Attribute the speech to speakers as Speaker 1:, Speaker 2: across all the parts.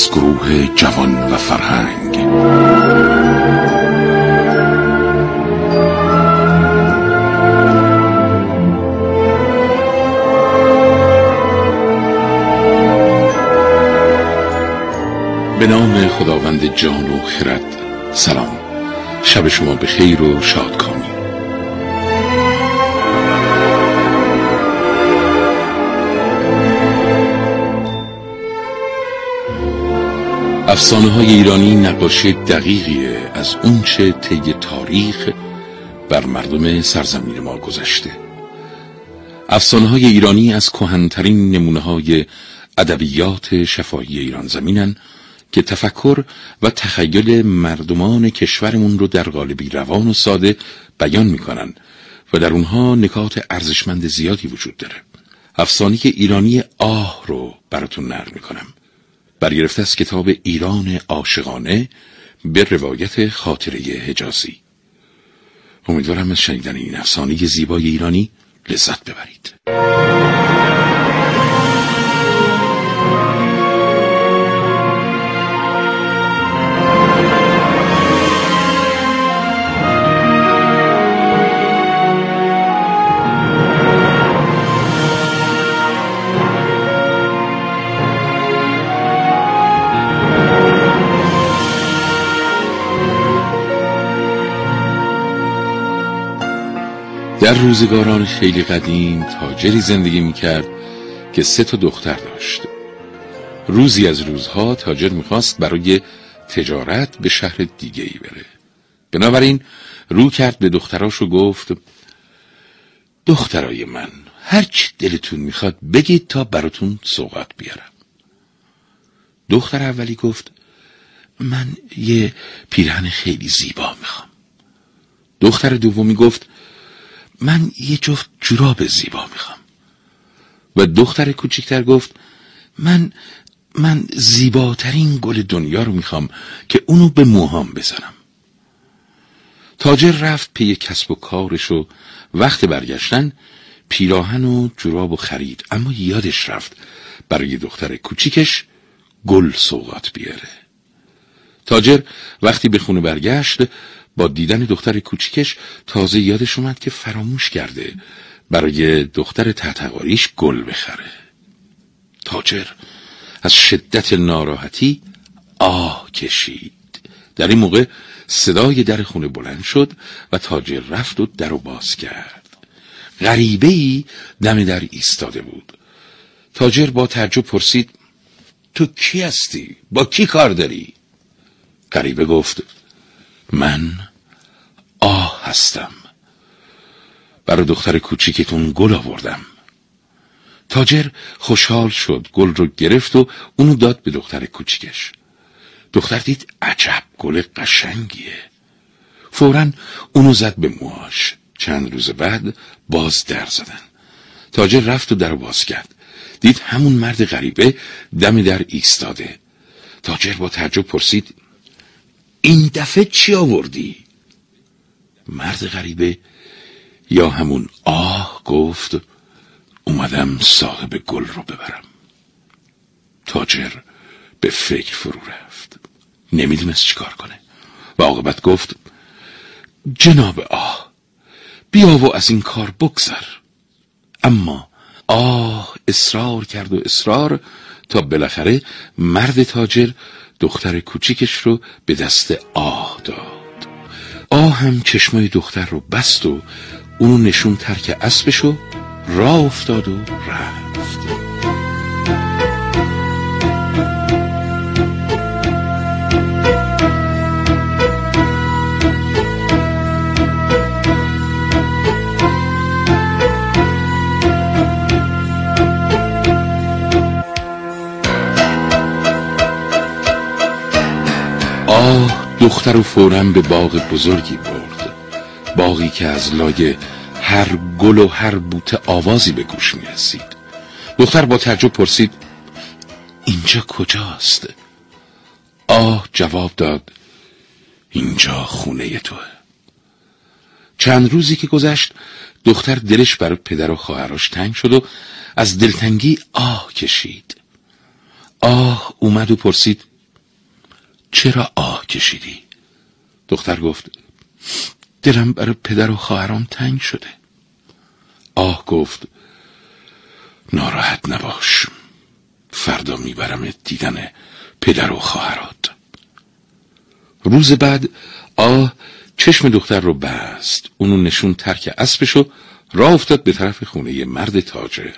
Speaker 1: از گروه جوان و فرهنگ. به نام خداوند جان و خرد سلام. شب شما به خیر و شادکامی. افسانه های ایرانی نقاشی دقیقیه از اونچه طی تاریخ بر مردم سرزمین ما گذشته. افسانه های ایرانی از کهنترین نمونه های ادبیات شفاهی ایران زمینن که تفکر و تخیل مردمان کشورمون رو در قالبی روان و ساده بیان می‌کنن و در اونها نکات ارزشمند زیادی وجود داره. افسانه ایرانی آه رو براتون نقل می‌کنم. برگرفته از کتاب ایران عاشقانه به روایت خاطره حجازی. امیدوارم از شنیدن این افسانه زیبای ایرانی لذت ببرید. در روزگاران خیلی قدیم تاجری زندگی می‌کرد که سه تا دختر داشت. روزی از روزها تاجر می‌خواست برای تجارت به شهر دیگه ای بره. بنابراین رو کرد به دختراش و گفت دخترای من هرچی دلتون می‌خواد بگید تا براتون سوغات بیارم. دختر اولی گفت من یه پیرهن خیلی زیبا می‌خوام. دختر دومی گفت من یه جفت جوراب زیبا می‌خوام. و دختر کوچکتر گفت من من زیباترین گل دنیا رو می‌خوام که اونو به موهام بزنم. تاجر رفت پی کسب و کارش و وقت برگشتن پیراهن و جوراب و خرید. اما یادش رفت برای دختر کوچیکش گل سوغات بیاره. تاجر وقتی به خونه برگشت با دیدن دختر کوچیکش تازه یادش اومد که فراموش کرده برای دختر تحتقاریش گل بخره تاجر از شدت ناراحتی آه کشید در این موقع صدای در خونه بلند شد و تاجر رفت و در باز کرد غریبه ای دم در ایستاده بود تاجر با تعجب پرسید تو کی هستی؟ با کی کار داری؟ غریبه گفت من آه هستم. برای دختر کوچیکتون گل آوردم. تاجر خوشحال شد گل رو گرفت و اونو داد به دختر کوچیکش. دختر دید عجب گل قشنگیه. فورا اونو زد به موهاش. چند روز بعد باز در زدن. تاجر رفت و در باز کرد. دید همون مرد غریبه دم در ایستاده. تاجر با تعجب پرسید این دفعه چی آوردی؟ مرد غریبه یا همون آه گفت اومدم صاحب گل رو ببرم. تاجر به فکر فرو رفت. نمی‌دونست چیکار کنه. و عاقبت گفت جناب آه بیا و از این کار بگذر. اما آه اصرار کرد و اصرار تا بالاخره مرد تاجر دختر کوچیکش رو به دست آه داد. آه هم چشمای دختر رو بست و اونو نشون ترک اسبش و راه افتاد و رفت. دختر و فورا به باغ بزرگی برد. باغی که از لای هر گل و هر بوته آوازی به گوش می رسید دختر با تعجب پرسید اینجا کجاست؟ آه جواب داد اینجا خونه توه. چند روزی که گذشت دختر دلش بر پدر و خواهرش تنگ شد و از دلتنگی آه کشید. آه اومد و پرسید چرا آه کشیدی؟ دختر گفت دلم برای پدر و خواهرام تنگ شده. آه گفت ناراحت نباش. فردا می‌برم دیدن پدر و خواهرات. روز بعد آه چشم دختر رو بست. اونو نشون ترک اسبش و راه افتاد به طرف خونه مرد تاجر.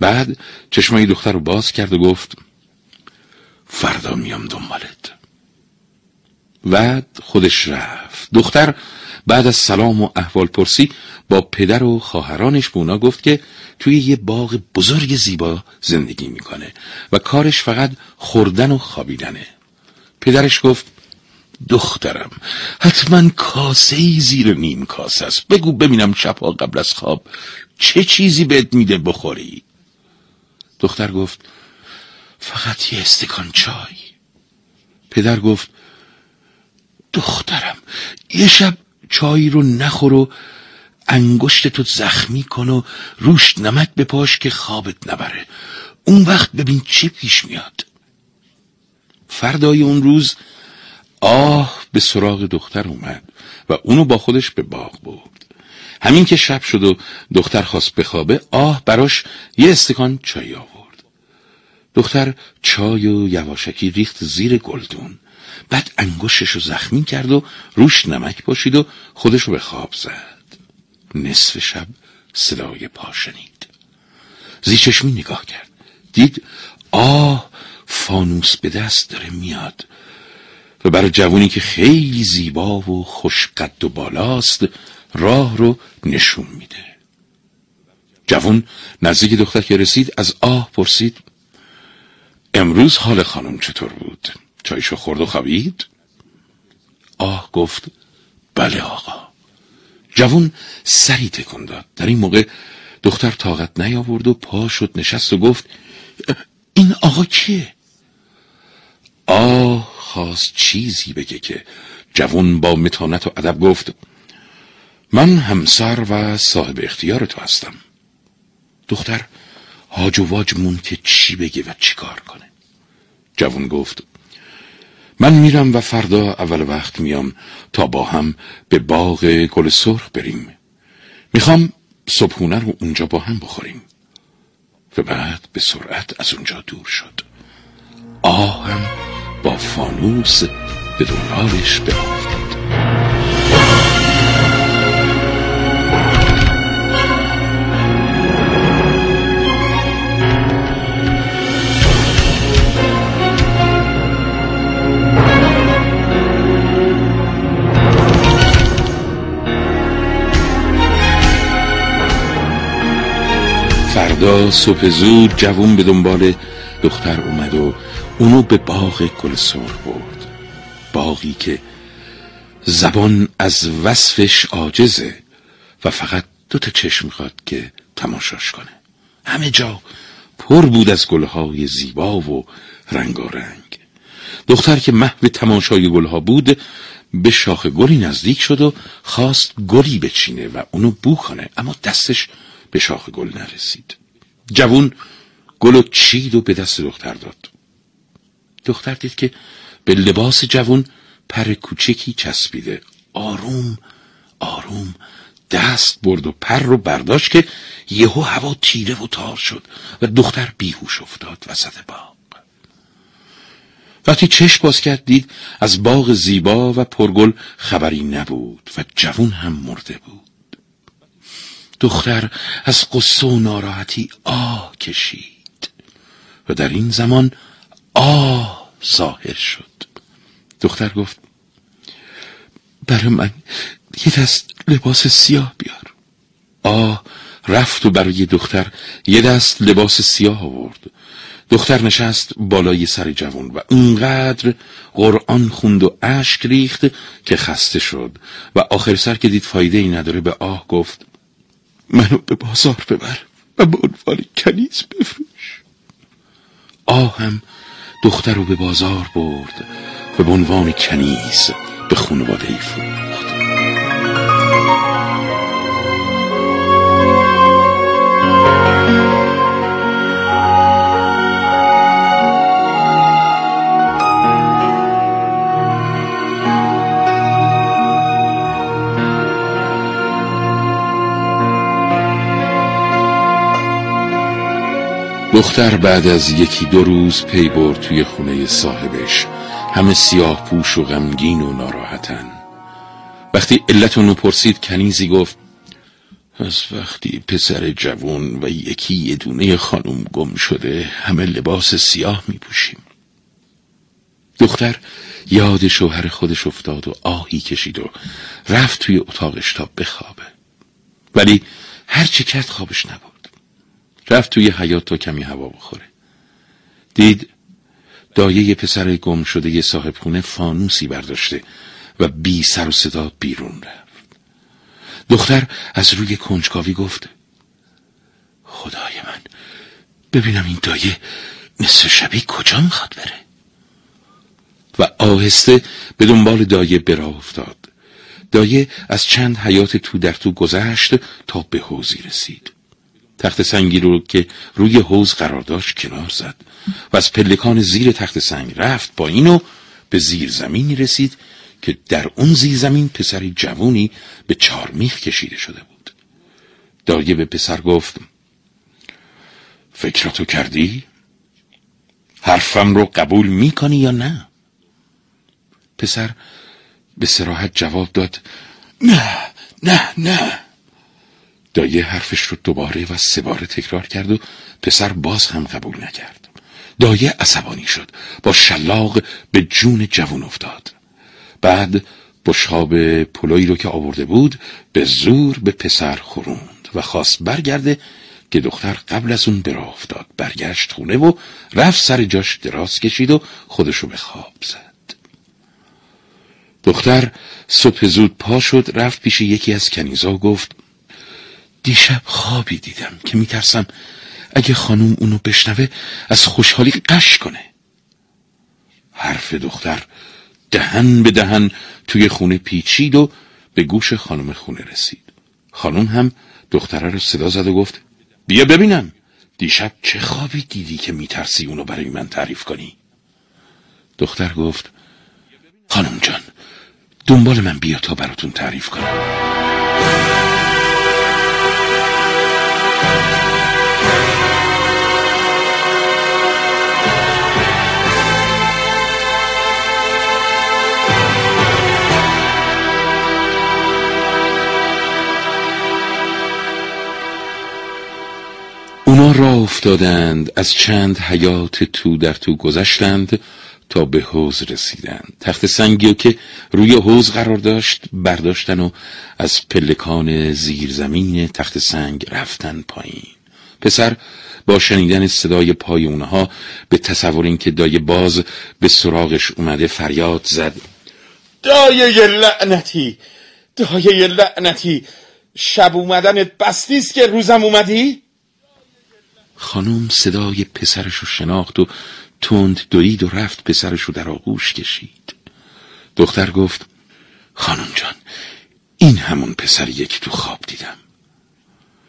Speaker 1: بعد چشمای دختر رو باز کرد و گفت فردا میام دنبالت. بعد خودش رفت. دختر بعد از سلام و احوال پرسی با پدر و خواهرانش به گفت که توی یه باغ بزرگ زیبا زندگی می‌کنه و کارش فقط خوردن و خوابیدنه. پدرش گفت دخترم حتما کاسه ای زیر نیم کاسه است. بگو ببینم شبها قبل از خواب چه چیزی بهت میده بخوری. دختر گفت فقط یه استکان چای. پدر گفت دخترم یه شب چای رو نخور و انگشت تو زخمی کن و روش نمک بپاش که خوابت نبره. اون وقت ببین چی پیش میاد. فردای اون روز آه به سراغ دختر اومد و اونو با خودش به باغ برد. همین که شب شد و دختر خواست بخوابه آه براش یه استکان چای آورد. دختر چای و یواشکی ریخت زیر گلدون. بعد انگشتش رو زخمی کرد و روش نمک پاشید و خودش رو به خواب زد. نصف شب صدای پا شنید. زیچشمی نگاه کرد. دید آه فانوس به دست داره میاد. و برای جوونی که خیلی زیبا و خوشقد و بالاست راه رو نشون میده. جوون نزدیک دختر که رسید از آه پرسید امروز حال خانم چطور بود؟ چایشو خورد و خوابید؟ آه گفت بله آقا جوون سری تکون داد در این موقع دختر طاقت نیاورد و پا شد نشست و گفت این آقا کیه؟ آه خواست چیزی بگه که جوون با متانت و ادب گفت من همسر و صاحب اختیار تو هستم دختر هاج و واج مون که چی بگه و چی کار کنه جوون گفت من میرم و فردا اول وقت میام تا با هم به باغ گل سرخ بریم. می‌خوام صبحونه رو اونجا با هم بخوریم. و بعد به سرعت از اونجا دور شد. آهم با فانوس به دنبالش به فردا صبح زود جوون به دنبال دختر اومد و اونو به باغ گل سرخ برد. باقی که زبان از وصفش عاجزه و فقط دو تا چشم می‌خواد که تماشاش کنه. همه جا پر بود از گلهای زیبا و رنگارنگ. دختر که محو تماشای گلها بود به شاخ گلی نزدیک شد و خواست گلی بچینه و اونو بو کنه اما دستش به شاخ گل نرسید. جوون گل چید و به دست دختر داد. دختر دید که به لباس جوون پر کوچکی چسبیده. آروم آروم دست برد و پر رو برداشت که یهو هوا تیره و تار شد و دختر بیهوش افتاد وسط باغ. وقتی چشم باز کرد دید از باغ زیبا و پرگل خبری نبود و جوون هم مرده بود. دختر از قصه و ناراحتی آه کشید و در این زمان آه ظاهر شد. دختر گفت برای من یه دست لباس سیاه بیار. آه رفت و برای دختر یه دست لباس سیاه آورد. دختر نشست بالای سر جوان و اونقدر قرآن خوند و اشک ریخت که خسته شد و آخر سر که دید فایده ای نداره به آه گفت منو به بازار ببر و به عنوان کنیز بفروش. آهم دختر رو به بازار برد و به عنوان کنیز به خانواده ای فروخت. دختر بعد از یکی دو روز پی برد توی خونه صاحبش. همه سیاه پوش و غمگین و ناراحتن. وقتی علت پرسید کنیزی گفت از وقتی پسر جوون و یکی یه دونه خانم گم شده همه لباس سیاه می پوشیم دختر یاد شوهر خودش افتاد و آهی کشید و رفت توی اتاقش تا بخوابه. ولی هرچی کرد خوابش نبود. رفت توی حیات تا کمی هوا بخوره. دید دایه پسر گم شده یه صاحب خونه فانوسی برداشته و بی سر و صدا بیرون رفت. دختر از روی کنجکاوی گفت خدای من ببینم این دایه نصف شبی کجا می‌خواد بره. و آهسته به دنبال دایه برا افتاد. دایه از چند حیات تو در تو گذشت تا به حوزی رسید. تخت سنگی رو که روی حوز قرار داشت کنار زد و از پلکان زیر تخت سنگ رفت با اینو به زیر زمینی رسید که در اون زیر زمین پسری جوونی به چارمیخ کشیده شده بود دایه به پسر گفت فکراتو کردی؟ حرفم رو قبول می‌کنی یا نه؟ پسر به سراحت جواب داد نه نه نه دایه حرفش رو دوباره و سه باره تکرار کرد و پسر باز هم قبول نکرد. دایه عصبانی شد. با شلاق به جون جوون افتاد. بعد بشخاب پلوی رو که آورده بود به زور به پسر خوروند و خواست برگرده که دختر قبل از اون برا افتاد. برگشت خونه و رفت سر جاش دراز کشید و خودشو به خواب زد. دختر صبح زود پا شد رفت پیش یکی از کنیزا و گفت دیشب خوابی دیدم که میترسم اگه خانوم اونو بشنوه از خوشحالی قش کنه. حرف دختر دهن به دهن توی خونه پیچید و به گوش خانم خونه رسید. خانم هم دختره رو صدا زد و گفت بیا ببینم. دیشب چه خوابی دیدی که میترسی اونو برای من تعریف کنی؟ دختر گفت خانم جان دنبال من بیا تا براتون تعریف کنم. افتادند از چند حیات تو در تو گذشتند تا به حوز رسیدند. تخت سنگی که روی حوز قرار داشت برداشتن و از پلکان زیرزمین تخت سنگ رفتن پایین. پسر با شنیدن صدای پای اونها به تصور اینکه دایه باز به سراغش اومده فریاد زد.
Speaker 2: دایه لعنتی دایه لعنتی شب اومدنت بستیست که روزم اومدی؟
Speaker 1: خانم صدای پسرش رو شناخت و تند دوید و رفت پسرش رو در آغوش کشید. دختر گفت خانم جان این همون پسریه که تو خواب دیدم.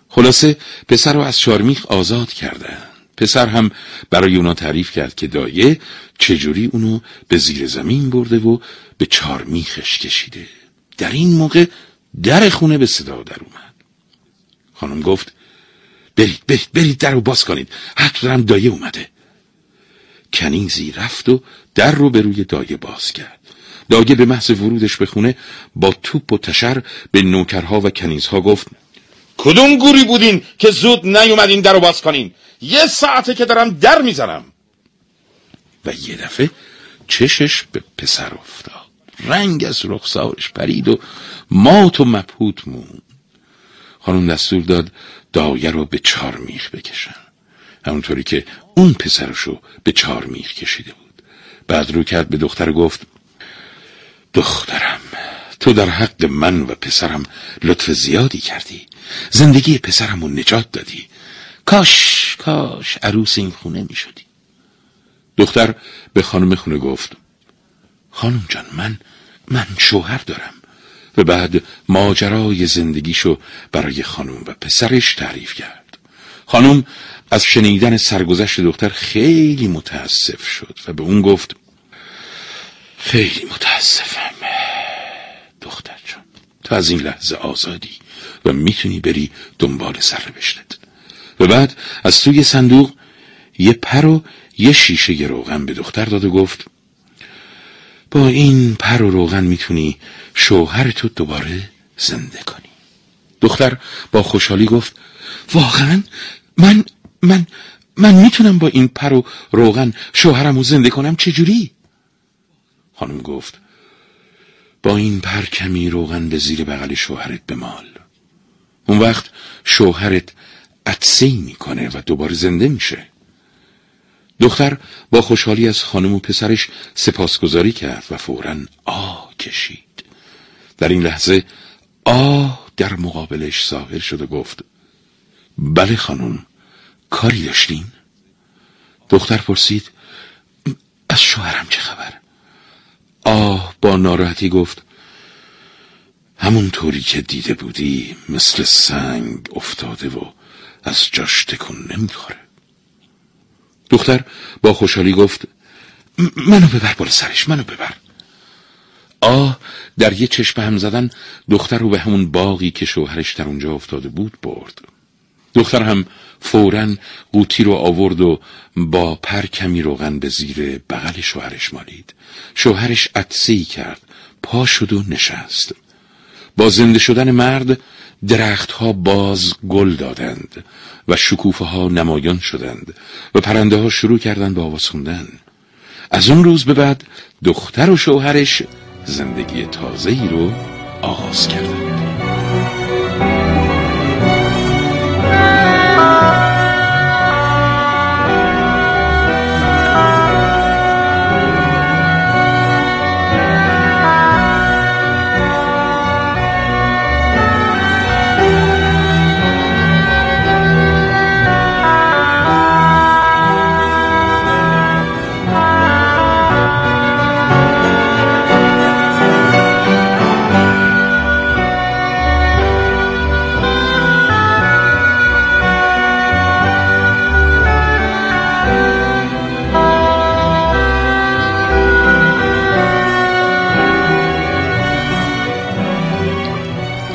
Speaker 1: خلاصه پسر رو از شارمیخ آزاد کردن. پسر هم برای اونا تعریف کرد که دایه چجوری اونو به زیر زمین برده و به چارمیخش کشیده. در این موقع در خونه به صدا در اومد. خانم گفت برید برید برید در رو باز کنید. حق دارم دایه اومده. کنیزی رفت و در رو به روی دایه باز کرد. دایه به محض ورودش به خونه با توپ و تشر به نوکرها و کنیزها گفت
Speaker 2: کدوم گوری بودین که زود نیومدین در رو باز کنین؟ یه ساعته که دارم در می‌زنم.
Speaker 1: و یه دفعه چشش به پسر افتاد. رنگ از رخسارش پرید و مات و مبهوت موند. خانم دستور داد دایه رو به چار میخ بکشن. همونطوری که اون پسرشو به چار میخ کشیده بود. بعد رو کرد به دختر گفت دخترم تو در حق من و پسرم لطف زیادی کردی. زندگی پسرم رو نجات دادی. کاش کاش عروس این خونه می شدی دختر به خانم خونه گفت خانم جان من من شوهر دارم. و بعد ماجرای زندگیشو برای خانم و پسرش تعریف کرد. خانم از شنیدن سرگذشت دختر خیلی متاسف شد و به اون گفت خیلی متاسفم دختر جان. تو از این لحظه آزادی و می‌تونی بری دنبال سرنوشتت و بعد از توی صندوق یه پر و یه شیشه روغن به دختر داد و گفت با این پر و روغن می‌تونی شوهرتو دوباره زنده کنی. دختر با خوشحالی گفت واقعا من من من می‌تونم با این پر و روغن شوهرم رو زنده کنم چجوری؟ خانم گفت با این پر کمی روغن به زیر بغل شوهرت بمال. اون وقت شوهرت عطسی می‌کنه و دوباره زنده میشه. دختر با خوشحالی از خانم و پسرش سپاسگزاری کرد و فورا آه کشید در این لحظه آه در مقابلش ظاهر شد و گفت بله خانم کاری داشتین؟ دختر پرسید از شوهرم چه خبر؟ آه با ناراحتی گفت همونطوری که دیده بودی مثل سنگ افتاده و از جاش تکون نمی‌خوره دختر با خوشحالی گفت منو ببر بالا سرش منو ببر. آه در یه چشم هم زدن دختر رو به همون باقی که شوهرش در اونجا افتاده بود برد. دختر هم فورا قوطی رو آورد و با پر کمی روغن به زیر بغل شوهرش مالید. شوهرش عطسی کرد پا شد و نشست. با زنده شدن مرد درختها باز گل دادند و شکوفه ها نمایان شدند و پرنده ها شروع کردند به آواز خوندن از اون روز به بعد دختر و شوهرش زندگی تازه ای رو آغاز کردند.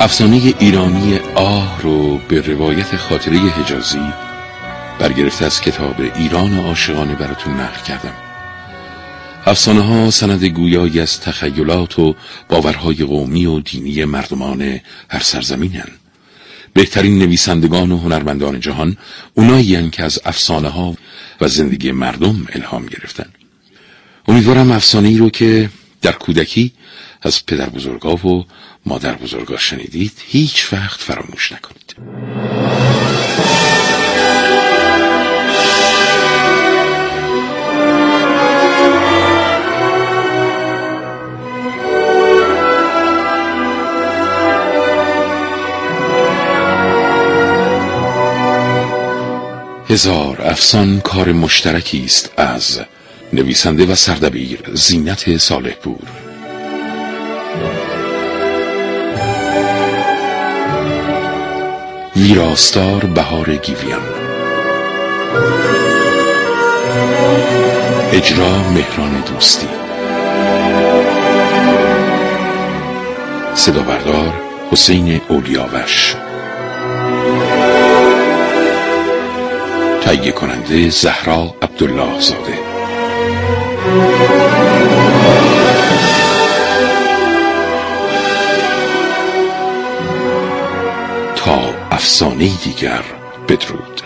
Speaker 1: افسانه ایرانی آه رو به روایت خاطره حجازی برگرفته از کتاب ایران عاشقانه براتون نقل کردم. افسانه ها سند گویایی از تخیلات و باورهای قومی و دینی مردمان هر سرزمینن. بهترین نویسندگان و هنرمندان جهان اونایی که از افسانه ها و زندگی مردم الهام گرفتن. امیدوارم افسانه ای رو که در کودکی از پدر بزرگا و مادر بزرگا شنیدید هیچ وقت فراموش نکنید. هزار افسان کار مشترکی است از نویسنده و سردبیر زینت صالح پور ویراستار بهار گیویان اجرا مهران دوستی. صدا بردار حسین اولیاوش تهیه کننده زهرا عبدالله زاده افسانه دیگر بدرود.